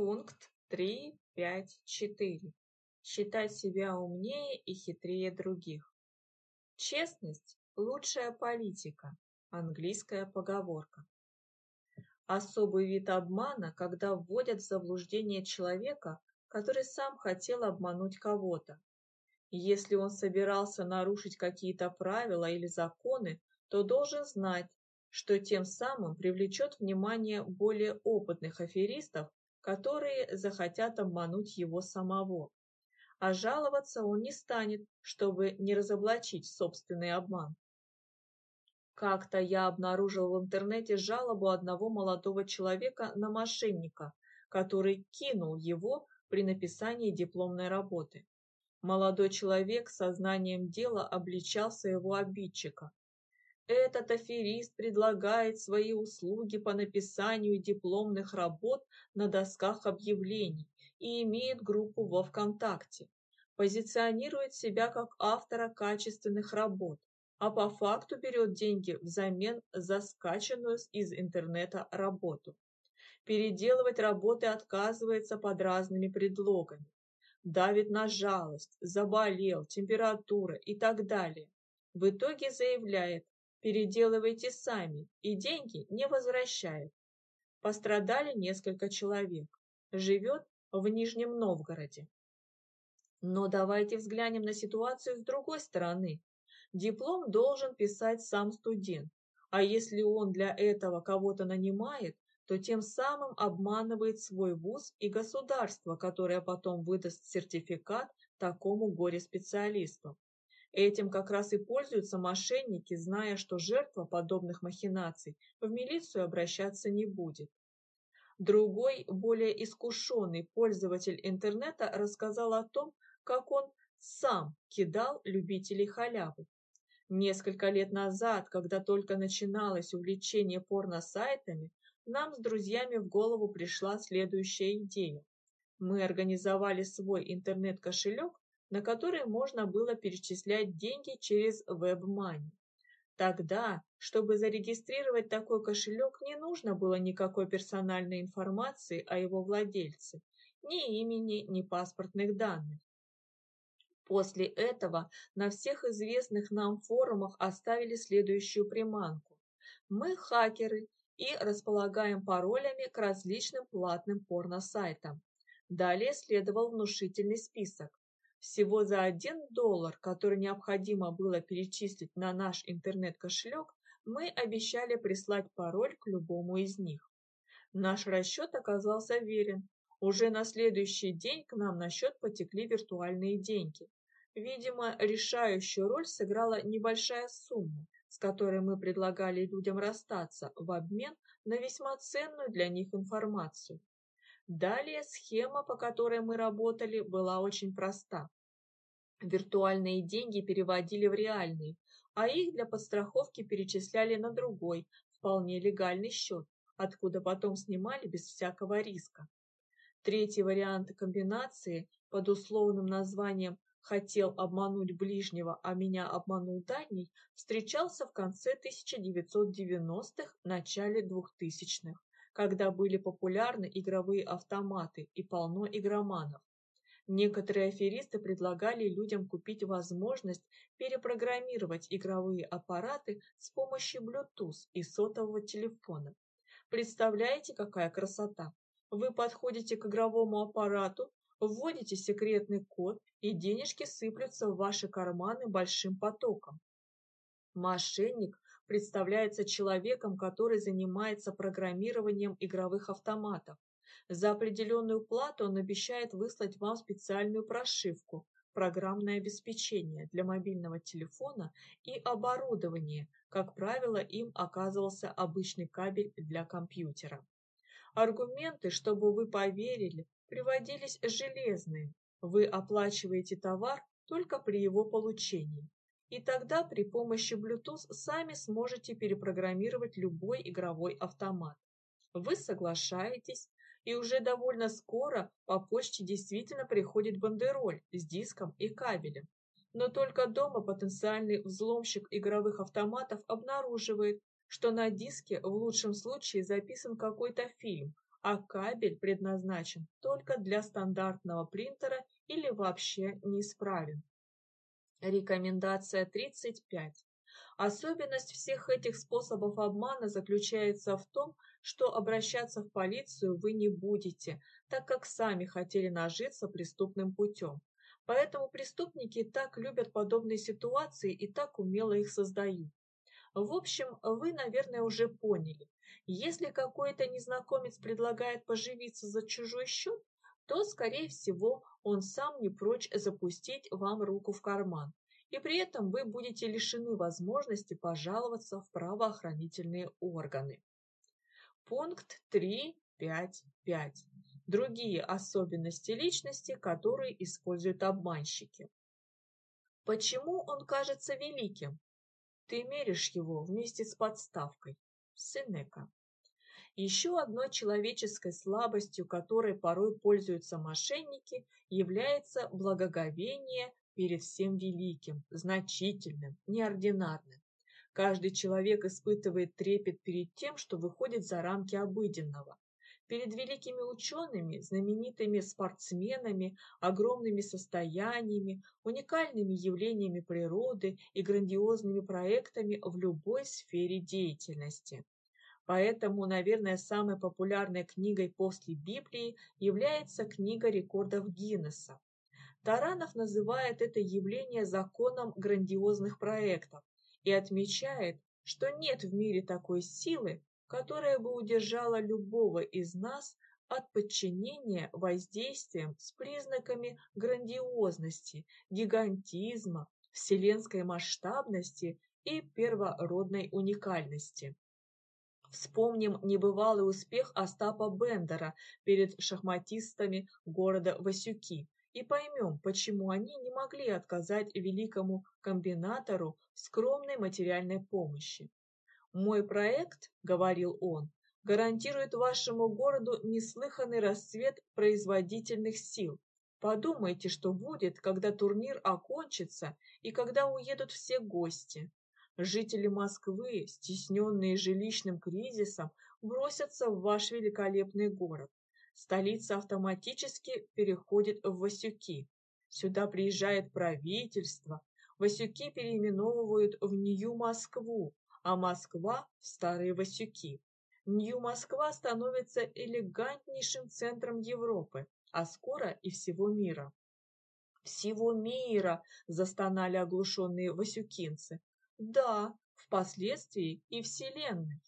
Пункт 3.5.4. Считать себя умнее и хитрее других. Честность – лучшая политика. Английская поговорка. Особый вид обмана, когда вводят в заблуждение человека, который сам хотел обмануть кого-то. Если он собирался нарушить какие-то правила или законы, то должен знать, что тем самым привлечет внимание более опытных аферистов, которые захотят обмануть его самого. А жаловаться он не станет, чтобы не разоблачить собственный обман. Как-то я обнаружил в интернете жалобу одного молодого человека на мошенника, который кинул его при написании дипломной работы. Молодой человек со знанием дела обличал своего обидчика. Этот аферист предлагает свои услуги по написанию дипломных работ на досках объявлений и имеет группу во ВКонтакте. Позиционирует себя как автора качественных работ, а по факту берет деньги взамен за скачанную из интернета работу. Переделывать работы отказывается под разными предлогами давит на жалость, заболел, температура и так далее. В итоге заявляет, переделывайте сами, и деньги не возвращает. Пострадали несколько человек. Живет в Нижнем Новгороде. Но давайте взглянем на ситуацию с другой стороны. Диплом должен писать сам студент, а если он для этого кого-то нанимает, то тем самым обманывает свой вуз и государство, которое потом выдаст сертификат такому горе-специалисту. Этим как раз и пользуются мошенники, зная, что жертва подобных махинаций в милицию обращаться не будет. Другой, более искушенный пользователь интернета рассказал о том, как он сам кидал любителей халявы. Несколько лет назад, когда только начиналось увлечение порно-сайтами, нам с друзьями в голову пришла следующая идея. Мы организовали свой интернет-кошелек, на который можно было перечислять деньги через WebMoney. Тогда, чтобы зарегистрировать такой кошелек, не нужно было никакой персональной информации о его владельце, ни имени, ни паспортных данных. После этого на всех известных нам форумах оставили следующую приманку. Мы, хакеры, и располагаем паролями к различным платным порно-сайтам. Далее следовал внушительный список. Всего за 1 доллар, который необходимо было перечислить на наш интернет-кошелек, мы обещали прислать пароль к любому из них. Наш расчет оказался верен. Уже на следующий день к нам на счет потекли виртуальные деньги. Видимо, решающую роль сыграла небольшая сумма, с которой мы предлагали людям расстаться в обмен на весьма ценную для них информацию. Далее схема, по которой мы работали, была очень проста. Виртуальные деньги переводили в реальные, а их для подстраховки перечисляли на другой, вполне легальный счет, откуда потом снимали без всякого риска. Третий вариант комбинации под условным названием хотел обмануть ближнего, а меня обманул дальний, встречался в конце 1990-х, начале 2000-х, когда были популярны игровые автоматы и полно игроманов. Некоторые аферисты предлагали людям купить возможность перепрограммировать игровые аппараты с помощью Bluetooth и сотового телефона. Представляете, какая красота? Вы подходите к игровому аппарату, Вводите секретный код, и денежки сыплются в ваши карманы большим потоком. Мошенник представляется человеком, который занимается программированием игровых автоматов. За определенную плату он обещает выслать вам специальную прошивку, программное обеспечение для мобильного телефона и оборудование, как правило, им оказывался обычный кабель для компьютера. Аргументы, чтобы вы поверили, приводились железные. Вы оплачиваете товар только при его получении. И тогда при помощи Bluetooth сами сможете перепрограммировать любой игровой автомат. Вы соглашаетесь, и уже довольно скоро по почте действительно приходит бандероль с диском и кабелем. Но только дома потенциальный взломщик игровых автоматов обнаруживает, что на диске в лучшем случае записан какой-то фильм, а кабель предназначен только для стандартного принтера или вообще неисправен. Рекомендация 35. Особенность всех этих способов обмана заключается в том, что обращаться в полицию вы не будете, так как сами хотели нажиться преступным путем. Поэтому преступники так любят подобные ситуации и так умело их создают. В общем, вы, наверное, уже поняли. Если какой-то незнакомец предлагает поживиться за чужой счет, то, скорее всего, он сам не прочь запустить вам руку в карман. И при этом вы будете лишены возможности пожаловаться в правоохранительные органы. Пункт 3.5.5. Другие особенности личности, которые используют обманщики. Почему он кажется великим? Ты меришь его вместе с подставкой. Сенека. Еще одной человеческой слабостью, которой порой пользуются мошенники, является благоговение перед всем великим, значительным, неординарным. Каждый человек испытывает трепет перед тем, что выходит за рамки обыденного. Перед великими учеными, знаменитыми спортсменами, огромными состояниями, уникальными явлениями природы и грандиозными проектами в любой сфере деятельности. Поэтому, наверное, самой популярной книгой после Библии является книга рекордов Гиннесса. Таранов называет это явление законом грандиозных проектов, и отмечает, что нет в мире такой силы, которая бы удержала любого из нас от подчинения воздействиям с признаками грандиозности, гигантизма, вселенской масштабности и первородной уникальности. Вспомним небывалый успех Остапа Бендера перед шахматистами города Васюки, и поймем, почему они не могли отказать великому комбинатору скромной материальной помощи. «Мой проект, — говорил он, — гарантирует вашему городу неслыханный расцвет производительных сил. Подумайте, что будет, когда турнир окончится и когда уедут все гости. Жители Москвы, стесненные жилищным кризисом, бросятся в ваш великолепный город столица автоматически переходит в Васюки. Сюда приезжает правительство, Васюки переименовывают в Нью-Москву, а Москва в Старые Васюки. Нью-Москва становится элегантнейшим центром Европы, а скоро и всего мира. «Всего мира!» – застонали оглушенные васюкинцы. «Да, впоследствии и Вселенной!»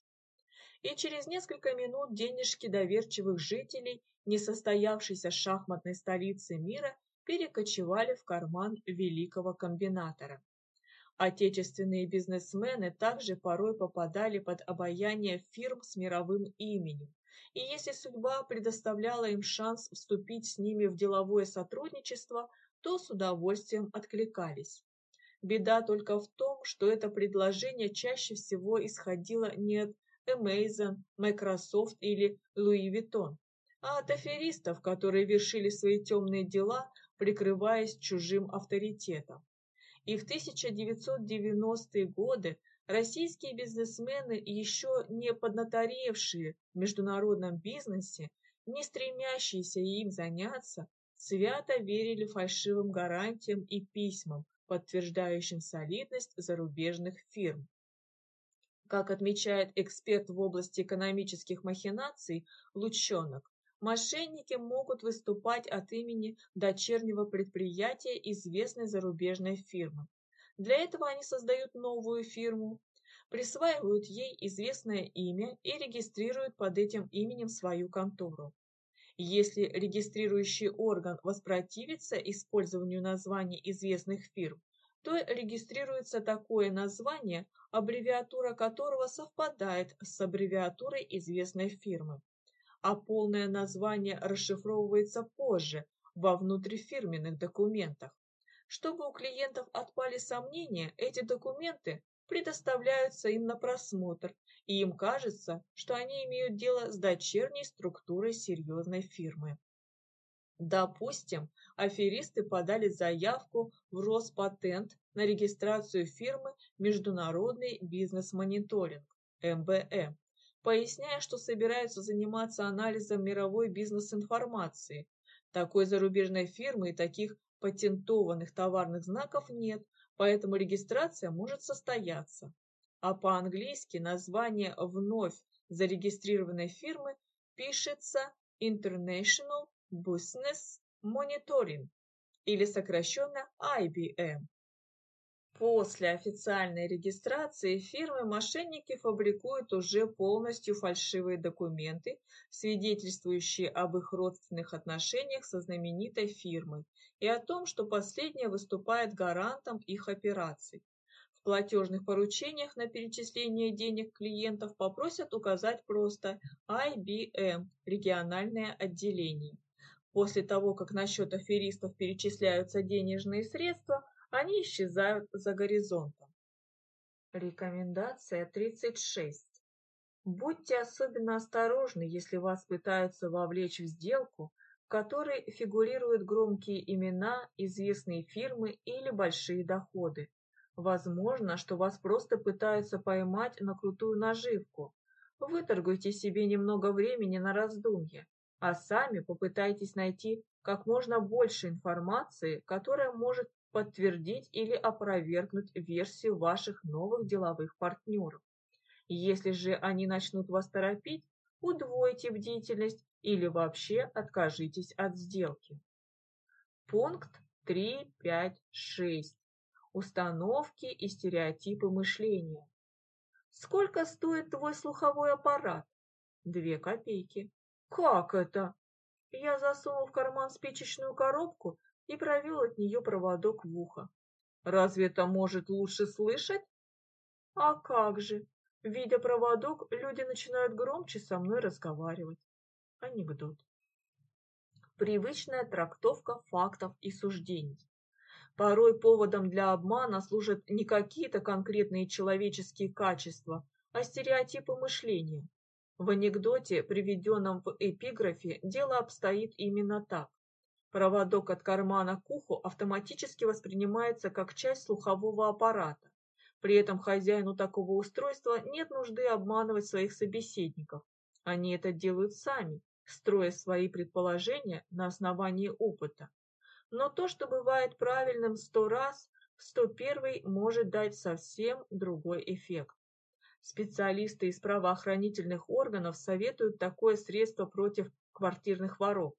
и через несколько минут денежки доверчивых жителей несостоявшейся шахматной столицы мира перекочевали в карман великого комбинатора. Отечественные бизнесмены также порой попадали под обаяние фирм с мировым именем, и если судьба предоставляла им шанс вступить с ними в деловое сотрудничество, то с удовольствием откликались. Беда только в том, что это предложение чаще всего исходило не от Amazon, Microsoft или Louis Vuitton, а от аферистов, которые вершили свои темные дела, прикрываясь чужим авторитетом. И в 1990-е годы российские бизнесмены, еще не поднаторевшие в международном бизнесе, не стремящиеся им заняться, свято верили фальшивым гарантиям и письмам, подтверждающим солидность зарубежных фирм. Как отмечает эксперт в области экономических махинаций Лучонок, мошенники могут выступать от имени дочернего предприятия известной зарубежной фирмы. Для этого они создают новую фирму, присваивают ей известное имя и регистрируют под этим именем свою контору. Если регистрирующий орган воспротивится использованию названий известных фирм, то регистрируется такое название, аббревиатура которого совпадает с аббревиатурой известной фирмы, а полное название расшифровывается позже во внутрифирменных документах. Чтобы у клиентов отпали сомнения, эти документы предоставляются им на просмотр, и им кажется, что они имеют дело с дочерней структурой серьезной фирмы. Допустим, аферисты подали заявку в Роспатент на регистрацию фирмы Международный бизнес-мониторинг, МБМ, поясняя, что собираются заниматься анализом мировой бизнес-информации. Такой зарубежной фирмы и таких патентованных товарных знаков нет, поэтому регистрация может состояться. А по-английски название вновь зарегистрированной фирмы пишется International Business Monitoring или сокращенно IBM. После официальной регистрации фирмы-мошенники фабрикуют уже полностью фальшивые документы, свидетельствующие об их родственных отношениях со знаменитой фирмой и о том, что последняя выступает гарантом их операций. В платежных поручениях на перечисление денег клиентов попросят указать просто IBM – региональное отделение. После того, как на счет аферистов перечисляются денежные средства, они исчезают за горизонтом. Рекомендация 36. Будьте особенно осторожны, если вас пытаются вовлечь в сделку, в которой фигурируют громкие имена, известные фирмы или большие доходы. Возможно, что вас просто пытаются поймать на крутую наживку. Выторгуйте себе немного времени на раздумье, а сами попытайтесь найти как можно больше информации, которая может подтвердить или опровергнуть версию ваших новых деловых партнеров. Если же они начнут вас торопить, удвойте бдительность или вообще откажитесь от сделки. Пункт 3.5.6. Установки и стереотипы мышления. Сколько стоит твой слуховой аппарат? Две копейки. Как это? Я засунул в карман спичечную коробку и провел от нее проводок в ухо. Разве это может лучше слышать? А как же? Видя проводок, люди начинают громче со мной разговаривать. Анекдот. Привычная трактовка фактов и суждений. Порой поводом для обмана служат не какие-то конкретные человеческие качества, а стереотипы мышления. В анекдоте, приведенном в эпиграфе, дело обстоит именно так. Проводок от кармана к уху автоматически воспринимается как часть слухового аппарата. При этом хозяину такого устройства нет нужды обманывать своих собеседников. Они это делают сами, строя свои предположения на основании опыта. Но то, что бывает правильным сто раз, в сто первый может дать совсем другой эффект. Специалисты из правоохранительных органов советуют такое средство против квартирных воров.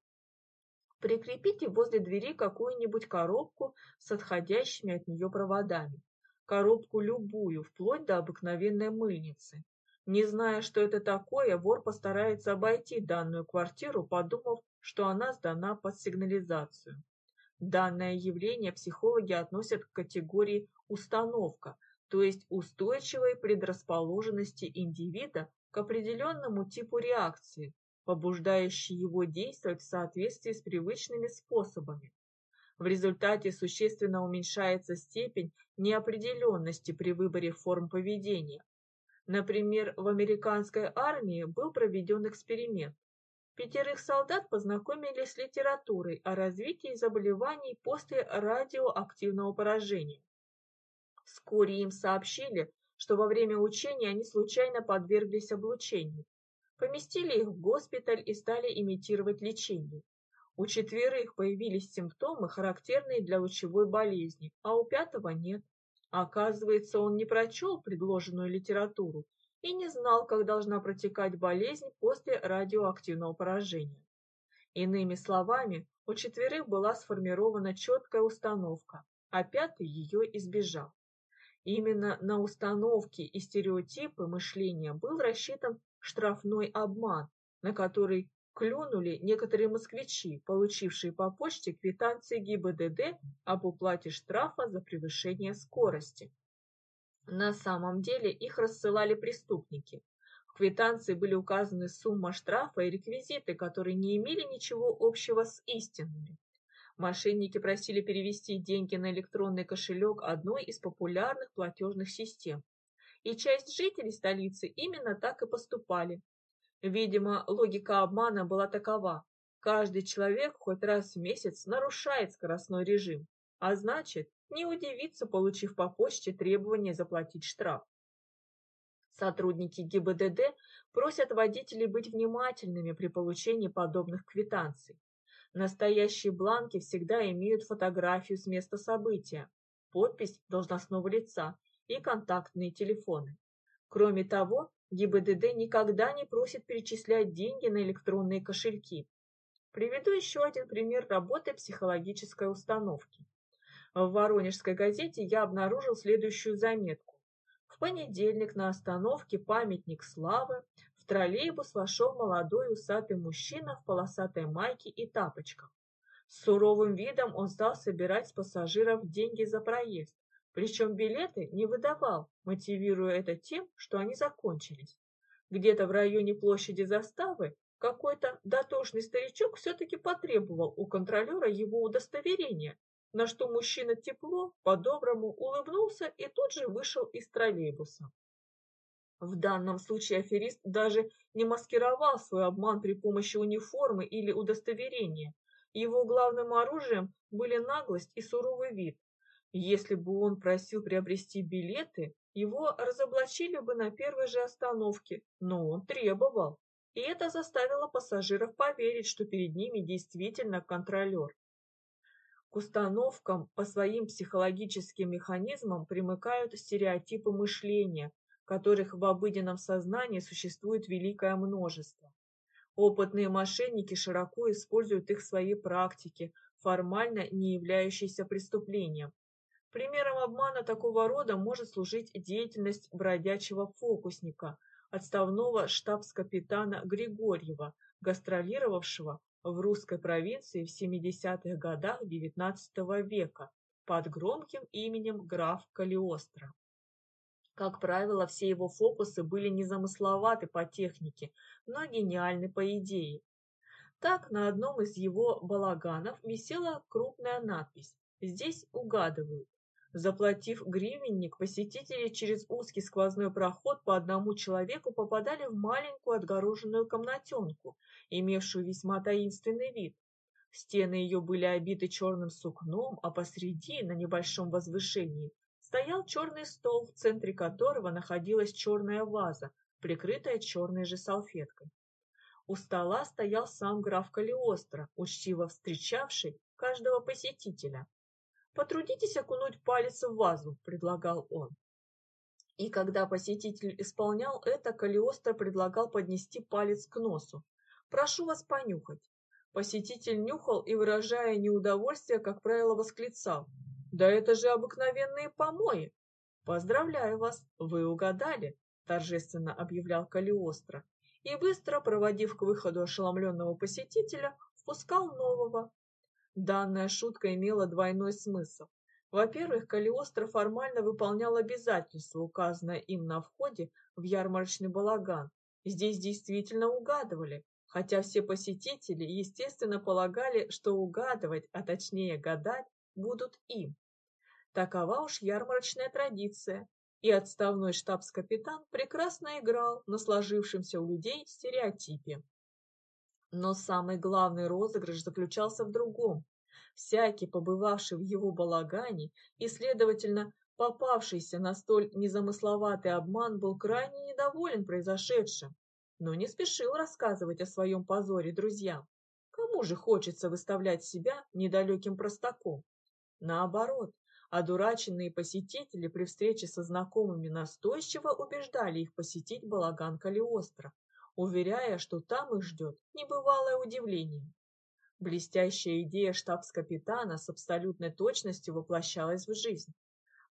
Прикрепите возле двери какую-нибудь коробку с отходящими от нее проводами. Коробку любую, вплоть до обыкновенной мыльницы. Не зная, что это такое, вор постарается обойти данную квартиру, подумав, что она сдана под сигнализацию. Данное явление психологи относят к категории «установка», то есть устойчивой предрасположенности индивида к определенному типу реакции, побуждающей его действовать в соответствии с привычными способами. В результате существенно уменьшается степень неопределенности при выборе форм поведения. Например, в американской армии был проведен эксперимент. Пятерых солдат познакомили с литературой о развитии заболеваний после радиоактивного поражения. Вскоре им сообщили, что во время учения они случайно подверглись облучению. Поместили их в госпиталь и стали имитировать лечение. У четверых появились симптомы, характерные для лучевой болезни, а у пятого нет. Оказывается, он не прочел предложенную литературу и не знал, как должна протекать болезнь после радиоактивного поражения. Иными словами, у четверых была сформирована четкая установка, а пятый ее избежал. Именно на установки и стереотипы мышления был рассчитан штрафной обман, на который клюнули некоторые москвичи, получившие по почте квитанции ГИБДД об уплате штрафа за превышение скорости. На самом деле их рассылали преступники. В квитанции были указаны сумма штрафа и реквизиты, которые не имели ничего общего с истинными. Мошенники просили перевести деньги на электронный кошелек одной из популярных платежных систем. И часть жителей столицы именно так и поступали. Видимо, логика обмана была такова. Каждый человек хоть раз в месяц нарушает скоростной режим, а значит, не удивиться, получив по почте требование заплатить штраф. Сотрудники ГИБДД просят водителей быть внимательными при получении подобных квитанций. Настоящие бланки всегда имеют фотографию с места события, подпись должностного лица и контактные телефоны. Кроме того, ГИБДД никогда не просит перечислять деньги на электронные кошельки. Приведу еще один пример работы психологической установки. В Воронежской газете я обнаружил следующую заметку. В понедельник на остановке «Памятник славы» в троллейбус вошел молодой усатый мужчина в полосатой майке и тапочках. С суровым видом он стал собирать с пассажиров деньги за проезд, причем билеты не выдавал, мотивируя это тем, что они закончились. Где-то в районе площади заставы какой-то дотошный старичок все-таки потребовал у контролера его удостоверения, на что мужчина тепло, по-доброму улыбнулся и тут же вышел из троллейбуса. В данном случае аферист даже не маскировал свой обман при помощи униформы или удостоверения. Его главным оружием были наглость и суровый вид. Если бы он просил приобрести билеты, его разоблачили бы на первой же остановке, но он требовал. И это заставило пассажиров поверить, что перед ними действительно контролер. К установкам по своим психологическим механизмам примыкают стереотипы мышления, которых в обыденном сознании существует великое множество. Опытные мошенники широко используют их в своей практике, формально не являющейся преступлением. Примером обмана такого рода может служить деятельность бродячего фокусника, отставного штабс-капитана Григорьева, гастролировавшего в русской провинции в 70-х годах XIX века под громким именем граф Калиостро. Как правило, все его фокусы были незамысловаты по технике, но гениальны по идее. Так, на одном из его балаганов висела крупная надпись «Здесь угадывают». Заплатив гривенник, посетители через узкий сквозной проход по одному человеку попадали в маленькую отгороженную комнатенку, имевшую весьма таинственный вид. Стены ее были обиты черным сукном, а посреди, на небольшом возвышении, стоял черный стол, в центре которого находилась черная ваза, прикрытая черной же салфеткой. У стола стоял сам граф Калиостро, учтиво встречавший каждого посетителя. «Потрудитесь окунуть палец в вазу», — предлагал он. И когда посетитель исполнял это, Калиостро предлагал поднести палец к носу. «Прошу вас понюхать». Посетитель нюхал и, выражая неудовольствие, как правило, восклицал. «Да это же обыкновенные помои!» «Поздравляю вас, вы угадали», — торжественно объявлял Калиостро. И быстро, проводив к выходу ошеломленного посетителя, впускал нового, Данная шутка имела двойной смысл. Во-первых, Калиостро формально выполнял обязательство, указанное им на входе в ярмарочный балаган. Здесь действительно угадывали, хотя все посетители, естественно, полагали, что угадывать, а точнее гадать, будут им. Такова уж ярмарочная традиция, и отставной штабс-капитан прекрасно играл на сложившемся у людей стереотипе. Но самый главный розыгрыш заключался в другом. Всякий, побывавший в его балагане и, следовательно, попавшийся на столь незамысловатый обман, был крайне недоволен произошедшим, но не спешил рассказывать о своем позоре друзьям. Кому же хочется выставлять себя недалеким простаком? Наоборот, одураченные посетители при встрече со знакомыми настойчиво убеждали их посетить балаган Калиостро, уверяя, что там их ждет небывалое удивление. Блестящая идея штабс-капитана с абсолютной точностью воплощалась в жизнь.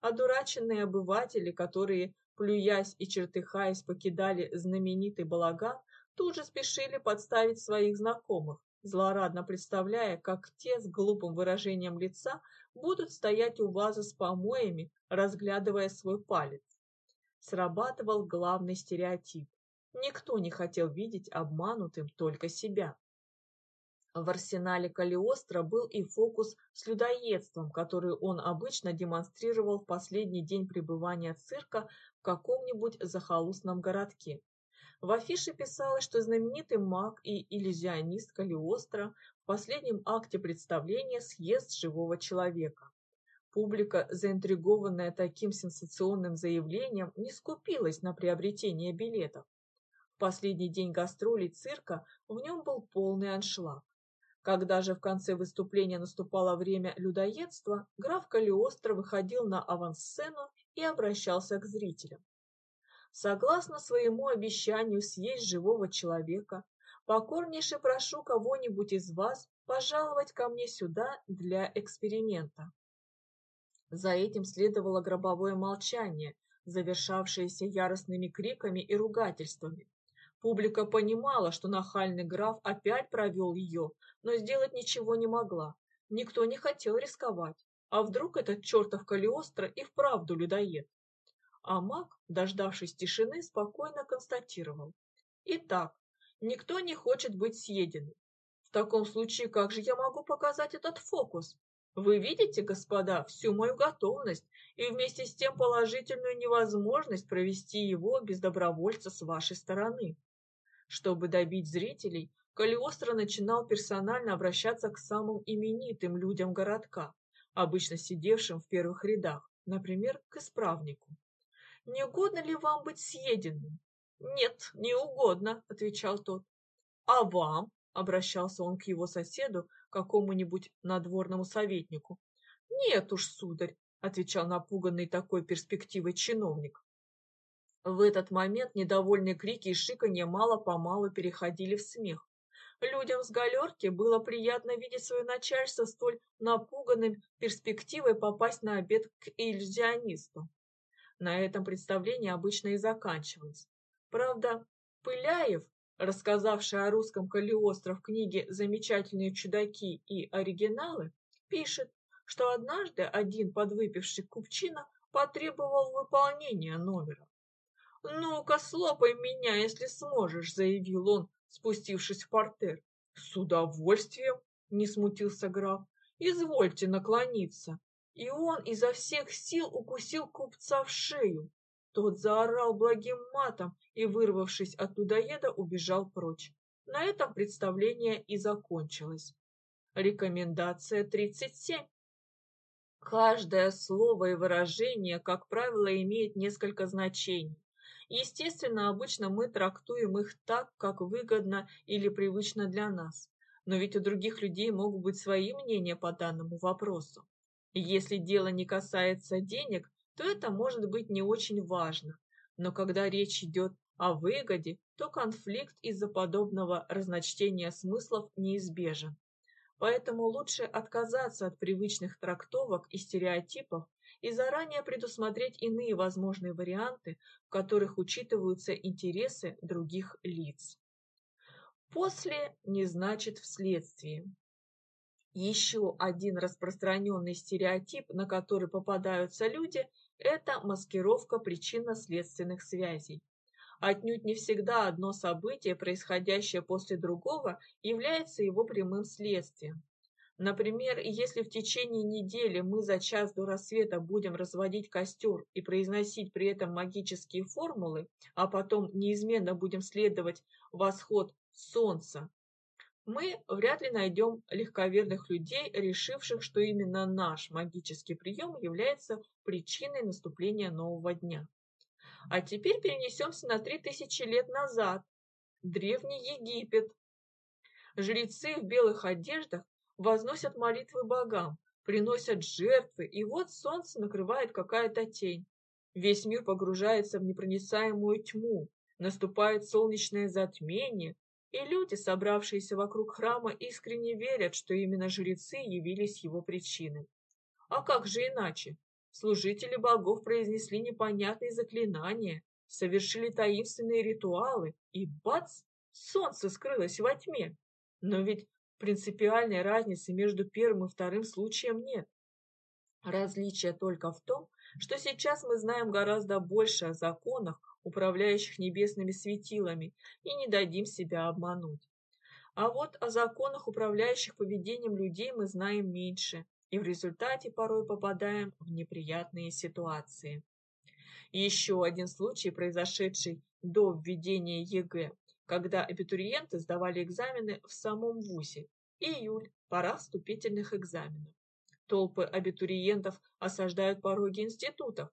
Одураченные обыватели, которые, плюясь и чертыхаясь, покидали знаменитый балаган, тут же спешили подставить своих знакомых, злорадно представляя, как те с глупым выражением лица будут стоять у вазы с помоями, разглядывая свой палец. Срабатывал главный стереотип. Никто не хотел видеть обманутым только себя. В арсенале Калиостро был и фокус с людоедством, который он обычно демонстрировал в последний день пребывания цирка в каком-нибудь захолустном городке. В афише писалось, что знаменитый маг и иллюзионист Калиостро в последнем акте представления съест живого человека. Публика, заинтригованная таким сенсационным заявлением, не скупилась на приобретение билетов. Последний день гастролей цирка в нем был полный аншлаг. Когда же в конце выступления наступало время людоедства, граф Калиостро выходил на авансцену и обращался к зрителям. Согласно своему обещанию съесть живого человека, покорнейше прошу кого-нибудь из вас пожаловать ко мне сюда для эксперимента. За этим следовало гробовое молчание, завершавшееся яростными криками и ругательствами. Публика понимала, что нахальный граф опять провел ее, но сделать ничего не могла. Никто не хотел рисковать. А вдруг этот чертов Калиостро и вправду людоед? А маг, дождавшись тишины, спокойно констатировал. Итак, никто не хочет быть съеденным. В таком случае, как же я могу показать этот фокус? Вы видите, господа, всю мою готовность и вместе с тем положительную невозможность провести его без добровольца с вашей стороны. Чтобы добить зрителей, Калиостро начинал персонально обращаться к самым именитым людям городка, обычно сидевшим в первых рядах, например, к исправнику. «Не угодно ли вам быть съеденным?» «Нет, не угодно», — отвечал тот. «А вам?» — обращался он к его соседу, какому-нибудь надворному советнику. «Нет уж, сударь», — отвечал напуганный такой перспективой чиновник. В этот момент недовольные крики и шиканье мало-помалу переходили в смех. Людям с галерки было приятно видеть свое начальство столь напуганным перспективой попасть на обед к иллюзионисту. На этом представление обычно и заканчивалось. Правда, Пыляев, рассказавший о русском Калиостро в книге «Замечательные чудаки и оригиналы», пишет, что однажды один подвыпивший купчина потребовал выполнения номера. «Ну-ка, слопай меня, если сможешь», — заявил он, спустившись в портер. «С удовольствием», — не смутился граф, — «извольте наклониться». И он изо всех сил укусил купца в шею. Тот заорал благим матом и, вырвавшись от людоеда, убежал прочь. На этом представление и закончилось. Рекомендация 37. Каждое слово и выражение, как правило, имеет несколько значений. Естественно, обычно мы трактуем их так, как выгодно или привычно для нас. Но ведь у других людей могут быть свои мнения по данному вопросу. Если дело не касается денег, то это может быть не очень важно. Но когда речь идет о выгоде, то конфликт из-за подобного разночтения смыслов неизбежен. Поэтому лучше отказаться от привычных трактовок и стереотипов и заранее предусмотреть иные возможные варианты, в которых учитываются интересы других лиц. После не значит вследствие. Еще один распространенный стереотип, на который попадаются люди, это маскировка причинно-следственных связей. Отнюдь не всегда одно событие, происходящее после другого, является его прямым следствием. Например, если в течение недели мы за час до рассвета будем разводить костер и произносить при этом магические формулы, а потом неизменно будем следовать восход солнца, мы вряд ли найдем легковерных людей, решивших, что именно наш магический прием является причиной наступления нового дня. А теперь перенесемся на три тысячи лет назад. Древний Египет. Жрецы в белых одеждах возносят молитвы богам, приносят жертвы, и вот солнце накрывает какая-то тень. Весь мир погружается в непроницаемую тьму, наступает солнечное затмение, и люди, собравшиеся вокруг храма, искренне верят, что именно жрецы явились его причиной. А как же иначе? Служители богов произнесли непонятные заклинания, совершили таинственные ритуалы, и бац, солнце скрылось во тьме. Но ведь принципиальной разницы между первым и вторым случаем нет. Различие только в том, что сейчас мы знаем гораздо больше о законах, управляющих небесными светилами, и не дадим себя обмануть. А вот о законах, управляющих поведением людей, мы знаем меньше, и в результате порой попадаем в неприятные ситуации. еще один случай, произошедший до введения ЕГЭ, когда абитуриенты сдавали экзамены в самом ВУЗе. Июль, пора вступительных экзаменов. Толпы абитуриентов осаждают пороги институтов.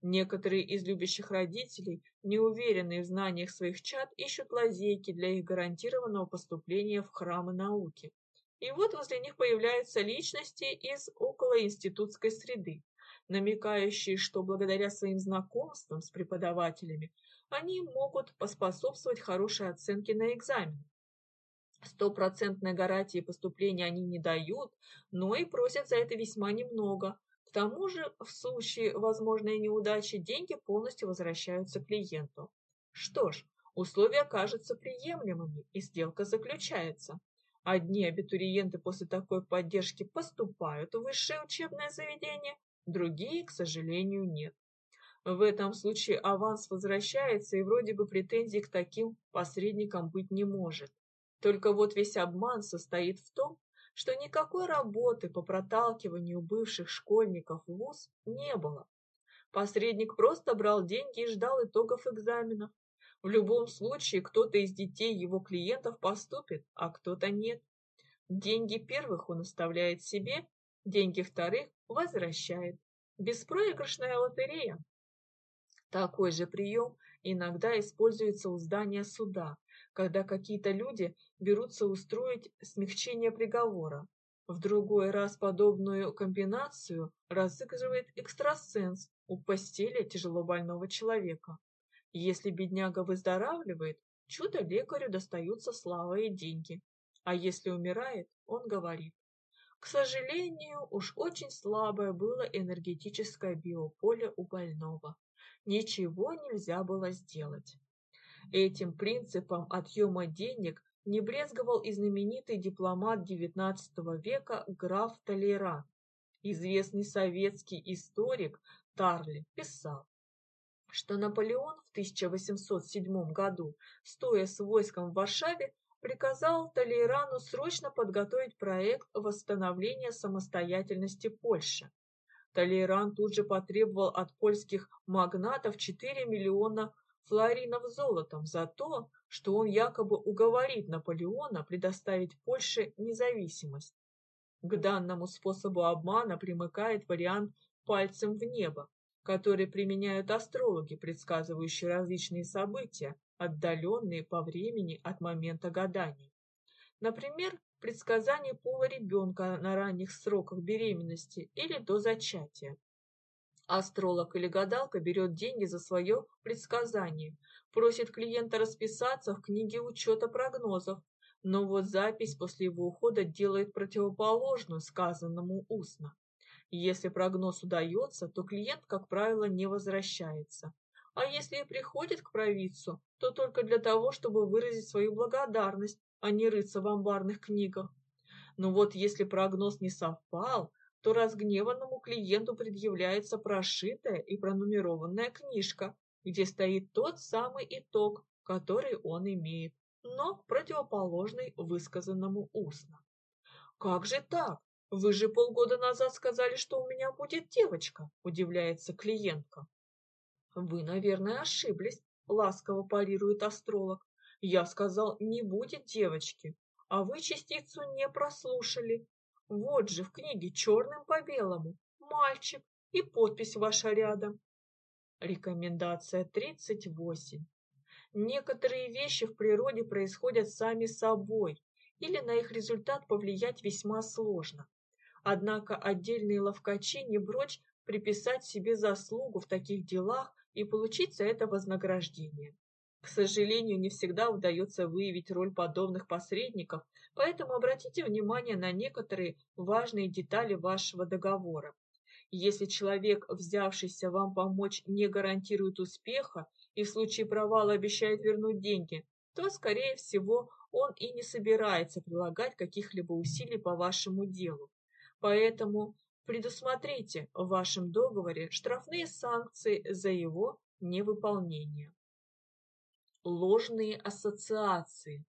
Некоторые из любящих родителей, неуверенные в знаниях своих чад, ищут лазейки для их гарантированного поступления в храмы науки. И вот возле них появляются личности из околоинститутской среды, намекающие, что благодаря своим знакомствам с преподавателями они могут поспособствовать хорошей оценке на экзаменах. Стопроцентной гарантии поступления они не дают, но и просят за это весьма немного. К тому же, в случае возможной неудачи, деньги полностью возвращаются клиенту. Что ж, условия кажутся приемлемыми, и сделка заключается. Одни абитуриенты после такой поддержки поступают в высшее учебное заведение, другие, к сожалению, нет. В этом случае аванс возвращается, и вроде бы претензий к таким посредникам быть не может. Только вот весь обман состоит в том, что никакой работы по проталкиванию бывших школьников в ВУЗ не было. Посредник просто брал деньги и ждал итогов экзаменов. В любом случае, кто-то из детей его клиентов поступит, а кто-то нет. Деньги первых он оставляет себе, деньги вторых возвращает. Беспроигрышная лотерея. Такой же прием иногда используется у здания суда, когда какие-то люди берутся устроить смягчение приговора. В другой раз подобную комбинацию разыгрывает экстрасенс у постели тяжелобольного человека. Если бедняга выздоравливает, чудо лекарю достаются слава и деньги. А если умирает, он говорит. К сожалению, уж очень слабое было энергетическое биополе у больного. Ничего нельзя было сделать. Этим принципом отъема денег не брезговал и знаменитый дипломат XIX века граф Толеран. Известный советский историк Тарли писал, что Наполеон в 1807 году, стоя с войском в Варшаве, приказал Толейрану срочно подготовить проект восстановления самостоятельности Польши. Толейран тут же потребовал от польских магнатов 4 миллиона флоринов золотом за то, что он якобы уговорит Наполеона предоставить Польше независимость. К данному способу обмана примыкает вариант «пальцем в небо», который применяют астрологи, предсказывающие различные события, отдаленные по времени от момента гадания. Например, предсказание пола ребенка на ранних сроках беременности или до зачатия. Астролог или гадалка берет деньги за свое предсказание, просит клиента расписаться в книге учета прогнозов, но вот запись после его ухода делает противоположную сказанному устно. Если прогноз удается, то клиент, как правило, не возвращается. А если и приходит к провидцу, то только для того, чтобы выразить свою благодарность, а не рыться в амбарных книгах. Но вот если прогноз не совпал, то разгневанному клиенту предъявляется прошитая и пронумерованная книжка, где стоит тот самый итог, который он имеет, но противоположный высказанному устно. «Как же так? Вы же полгода назад сказали, что у меня будет девочка», – удивляется клиентка. «Вы, наверное, ошиблись», – ласково парирует астролог. «Я сказал, не будет девочки, а вы частицу не прослушали. Вот же в книге черным по белому мальчик и подпись ваша рядом. Рекомендация 38. Некоторые вещи в природе происходят сами собой, или на их результат повлиять весьма сложно. Однако отдельные ловкачи не прочь приписать себе заслугу в таких делах и получить за это вознаграждение. К сожалению, не всегда удается выявить роль подобных посредников, поэтому обратите внимание на некоторые важные детали вашего договора. Если человек, взявшийся вам помочь, не гарантирует успеха и в случае провала обещает вернуть деньги, то, скорее всего, он и не собирается прилагать каких-либо усилий по вашему делу. Поэтому предусмотрите в вашем договоре штрафные санкции за его невыполнение ложные ассоциации.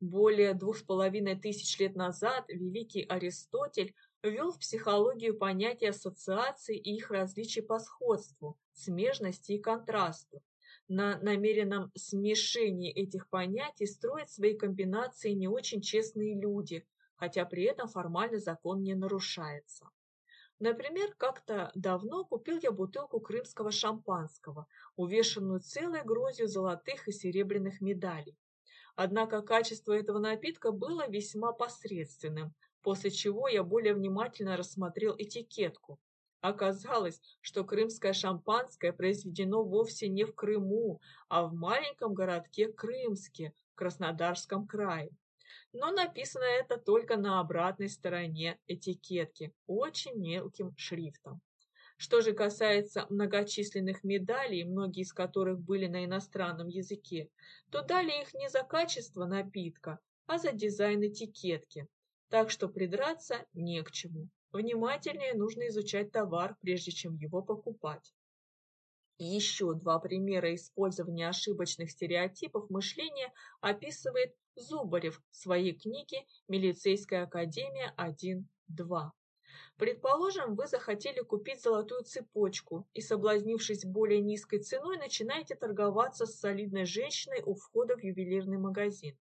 Более двух с половиной тысяч лет назад великий Аристотель ввел в психологию понятия ассоциаций и их различий по сходству, смежности и контрасту. На намеренном смешении этих понятий строят свои комбинации не очень честные люди, хотя при этом формально закон не нарушается. Например, как-то давно купил я бутылку крымского шампанского, увешанную целой грозью золотых и серебряных медалей. Однако качество этого напитка было весьма посредственным, после чего я более внимательно рассмотрел этикетку. Оказалось, что крымское шампанское произведено вовсе не в Крыму, а в маленьком городке Крымске в Краснодарском крае. Но написано это только на обратной стороне этикетки, очень мелким шрифтом. Что же касается многочисленных медалей, многие из которых были на иностранном языке, то дали их не за качество напитка, а за дизайн этикетки. Так что придраться не к чему. Внимательнее нужно изучать товар, прежде чем его покупать. Еще два примера использования ошибочных стереотипов мышления описывает Зубарев в своей книге «Милицейская академия 1.2». Предположим, вы захотели купить золотую цепочку и, соблазнившись более низкой ценой, начинаете торговаться с солидной женщиной у входа в ювелирный магазин.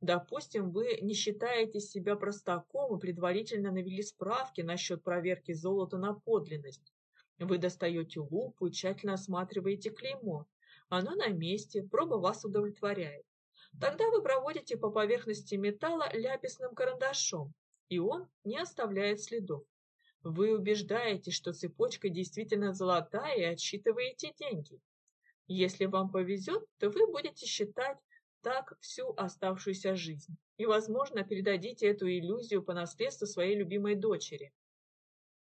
Допустим, вы не считаете себя простаком и предварительно навели справки насчет проверки золота на подлинность. Вы достаете лупу и тщательно осматриваете клеймо. Оно на месте, проба вас удовлетворяет. Тогда вы проводите по поверхности металла ляписным карандашом, и он не оставляет следов. Вы убеждаете, что цепочка действительно золотая и отсчитываете деньги. Если вам повезет, то вы будете считать так всю оставшуюся жизнь. И, возможно, передадите эту иллюзию по наследству своей любимой дочери.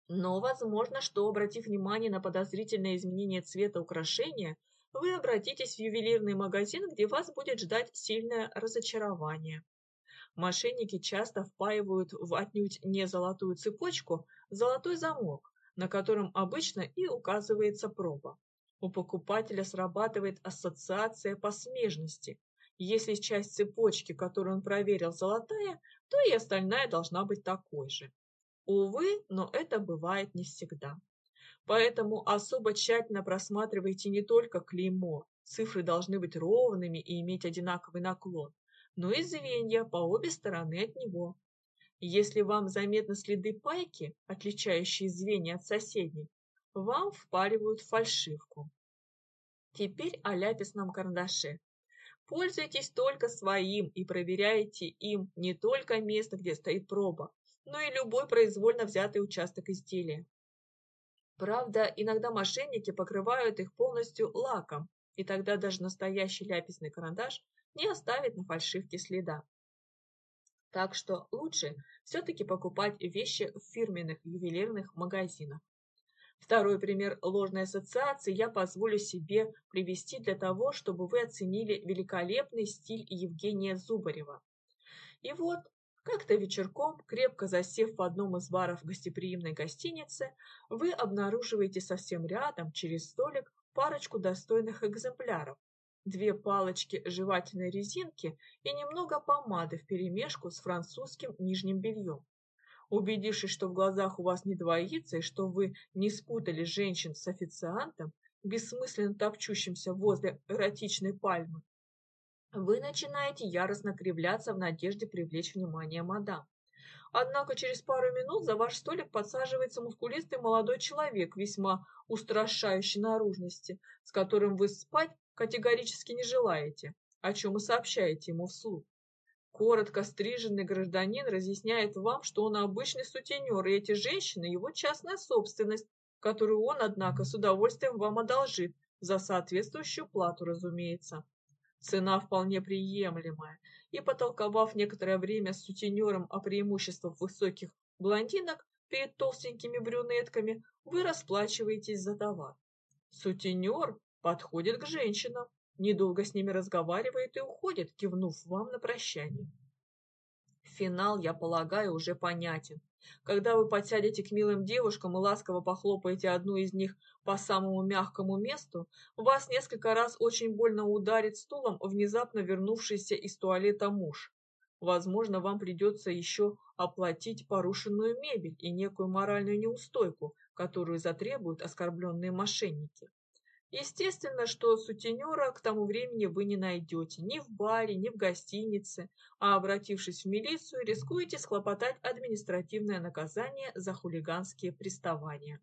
Но возможно, что, обратив внимание на подозрительное изменение цвета украшения, вы обратитесь в ювелирный магазин, где вас будет ждать сильное разочарование. Мошенники часто впаивают в отнюдь не золотую цепочку золотой замок, на котором обычно и указывается проба. У покупателя срабатывает ассоциация по смежности, если часть цепочки, которую он проверил, золотая, то и остальная должна быть такой же. Увы, но это бывает не всегда. Поэтому особо тщательно просматривайте не только клеймо, цифры должны быть ровными и иметь одинаковый наклон, но и звенья по обе стороны от него. Если вам заметны следы пайки, отличающие звенья от соседних, вам впаривают фальшивку. Теперь о ляписном карандаше. Пользуйтесь только своим и проверяйте им не только место, где стоит проба, но и любой произвольно взятый участок изделия. Правда, иногда мошенники покрывают их полностью лаком, и тогда даже настоящий ляписный карандаш не оставит на фальшивке следа. Так что лучше все-таки покупать вещи в фирменных ювелирных магазинах. Второй пример ложной ассоциации я позволю себе привести для того, чтобы вы оценили великолепный стиль Евгения Зубарева. И вот, как-то вечерком, крепко засев в одном из баров гостеприимной гостиницы, вы обнаруживаете совсем рядом, через столик, парочку достойных экземпляров. Две палочки жевательной резинки и немного помады вперемешку с французским нижним бельем. Убедившись, что в глазах у вас не двоится и что вы не спутали женщин с официантом, бессмысленно топчущимся возле эротичной пальмы, вы начинаете яростно кривляться в надежде привлечь внимание мадам. Однако через пару минут за ваш столик подсаживается мускулистый молодой человек весьма устрашающей наружности, с которым вы спать категорически не желаете, о чем и сообщаете ему вслух. Коротко стриженный гражданин разъясняет вам, что он обычный сутенер, и эти женщины – его частная собственность, которую он, однако, с удовольствием вам одолжит, за соответствующую плату, разумеется. Цена вполне приемлемая, и, потолковав некоторое время с сутенером о преимуществах высоких блондинок перед толстенькими брюнетками, вы расплачиваетесь за товар. Сутенер подходит к женщинам, недолго с ними разговаривает и уходит, кивнув вам на прощание. Финал, я полагаю, уже понятен. Когда вы подсядете к милым девушкам и ласково похлопаете одну из них по самому мягкому месту, вас несколько раз очень больно ударит стулом внезапно вернувшийся из туалета муж. Возможно, вам придется еще оплатить порушенную мебель и некую моральную неустойку, которую затребуют оскорбленные мошенники. Естественно, что сутенера к тому времени вы не найдете ни в баре, ни в гостинице, а обратившись в милицию, рискуете схлопотать административное наказание за хулиганские приставания.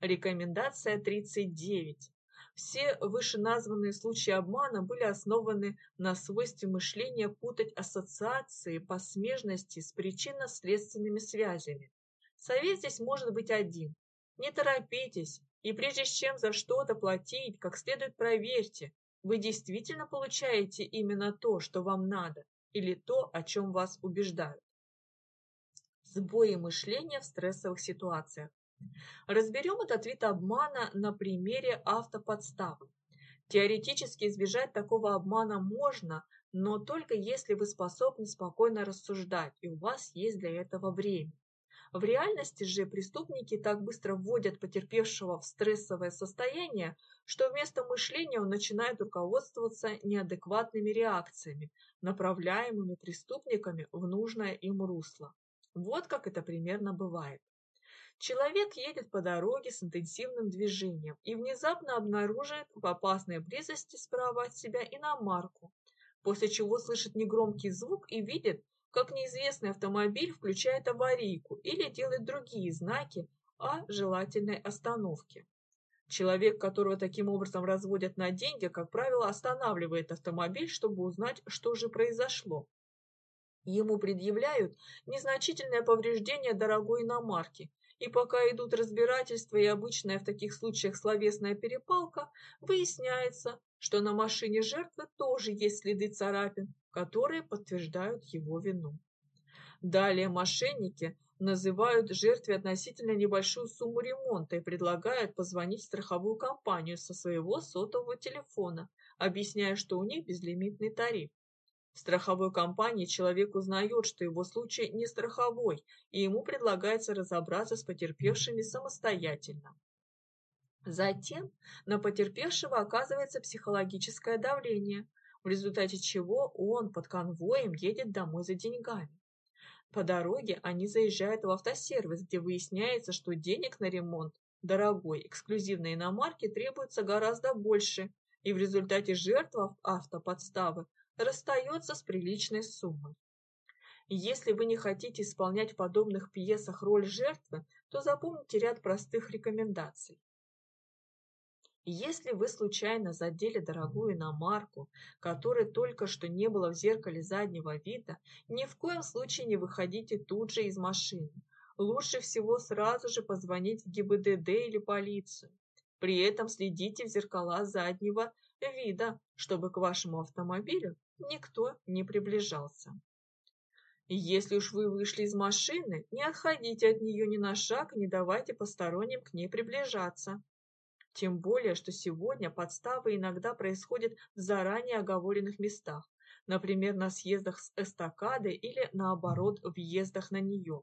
Рекомендация 39. Все вышеназванные случаи обмана были основаны на свойстве мышления путать ассоциации по смежности с причинно-следственными связями. Совет здесь может быть один. Не торопитесь, и прежде чем за что-то платить, как следует проверьте, вы действительно получаете именно то, что вам надо, или то, о чем вас убеждают. Сбои мышления в стрессовых ситуациях. Разберем этот вид обмана на примере автоподставы. Теоретически избежать такого обмана можно, но только если вы способны спокойно рассуждать и у вас есть для этого время. В реальности же преступники так быстро вводят потерпевшего в стрессовое состояние, что вместо мышления он начинает руководствоваться неадекватными реакциями, направляемыми преступниками в нужное им русло. Вот как это примерно бывает. Человек едет по дороге с интенсивным движением и внезапно обнаружит в опасной близости справа от себя иномарку, после чего слышит негромкий звук и видит, как неизвестный автомобиль включает аварийку или делает другие знаки о желательной остановке. Человек, которого таким образом разводят на деньги, как правило, останавливает автомобиль, чтобы узнать, что же произошло. Ему предъявляют незначительное повреждение дорогой иномарки и пока идут разбирательства и обычная в таких случаях словесная перепалка, выясняется, что на машине жертвы тоже есть следы царапин, которые подтверждают его вину. Далее мошенники называют жертве относительно небольшую сумму ремонта и предлагают позвонить в страховую компанию со своего сотового телефона, объясняя, что у них безлимитный тариф. В страховой компании человек узнает, что его случай не страховой, и ему предлагается разобраться с потерпевшими самостоятельно. Затем на потерпевшего оказывается психологическое давление, в результате чего он под конвоем едет домой за деньгами. По дороге они заезжают в автосервис, где выясняется, что денег на ремонт дорогой эксклюзивной иномарки требуется гораздо больше, и в результате жертва автоподставы расстается с приличной суммой. Если вы не хотите исполнять в подобных пьесах роль жертвы, то запомните ряд простых рекомендаций. Если вы случайно задели дорогую иномарку, которой только что не было в зеркале заднего вида, ни в коем случае не выходите тут же из машины. Лучше всего сразу же позвонить в ГИБДД или полицию. При этом следите в зеркала заднего вида, чтобы к вашему автомобилю никто не приближался. Если уж вы вышли из машины, не отходите от нее ни на шаг и не давайте посторонним к ней приближаться. Тем более, что сегодня подставы иногда происходят в заранее оговоренных местах, например, на съездах с эстакады или, наоборот, въездах на нее.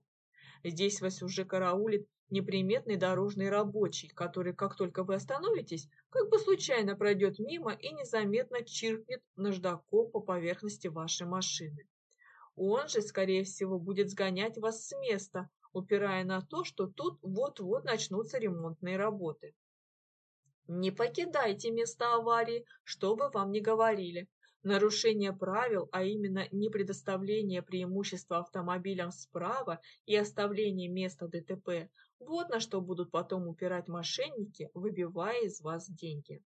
Здесь вас уже караулит неприметный дорожный рабочий, который, как только вы остановитесь, как бы случайно пройдет мимо и незаметно чиркнет наждаком по поверхности вашей машины. Он же, скорее всего, будет сгонять вас с места, упирая на то, что тут вот-вот начнутся ремонтные работы. Не покидайте место аварии, что бы вам ни говорили. Нарушение правил, а именно не предоставление преимущества автомобилям справа и оставление места ДТП, вот на что будут потом упирать мошенники, выбивая из вас деньги.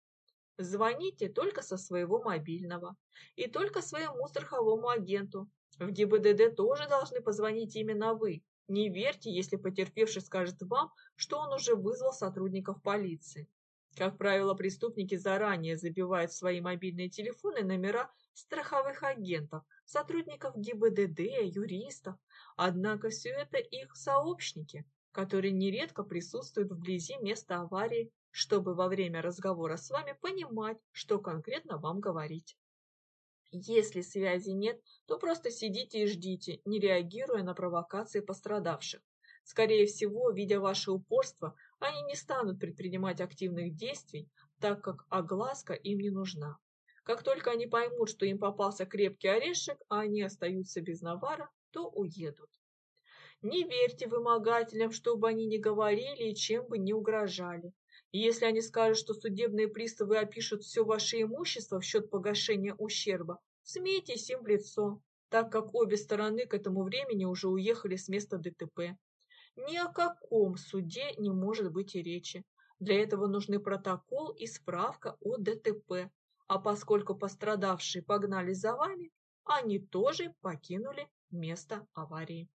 Звоните только со своего мобильного и только своему страховому агенту. В ГИБДД тоже должны позвонить именно вы. Не верьте, если потерпевший скажет вам, что он уже вызвал сотрудников полиции. Как правило, преступники заранее забивают в свои мобильные телефоны номера страховых агентов, сотрудников ГИБДД, юристов. Однако все это их сообщники, которые нередко присутствуют вблизи места аварии, чтобы во время разговора с вами понимать, что конкретно вам говорить. Если связи нет, то просто сидите и ждите, не реагируя на провокации пострадавших. Скорее всего, видя ваше упорство, они не станут предпринимать активных действий, так как огласка им не нужна. Как только они поймут, что им попался крепкий орешек, а они остаются без навара, то уедут. Не верьте вымогателям, что бы они ни говорили и чем бы ни угрожали. Если они скажут, что судебные приставы опишут все ваше имущество в счет погашения ущерба, смейтесь им в лицо, так как обе стороны к этому времени уже уехали с места ДТП. Ни о каком суде не может быть и речи. Для этого нужны протокол и справка о ДТП. А поскольку пострадавшие погнали за вами, они тоже покинули место аварии.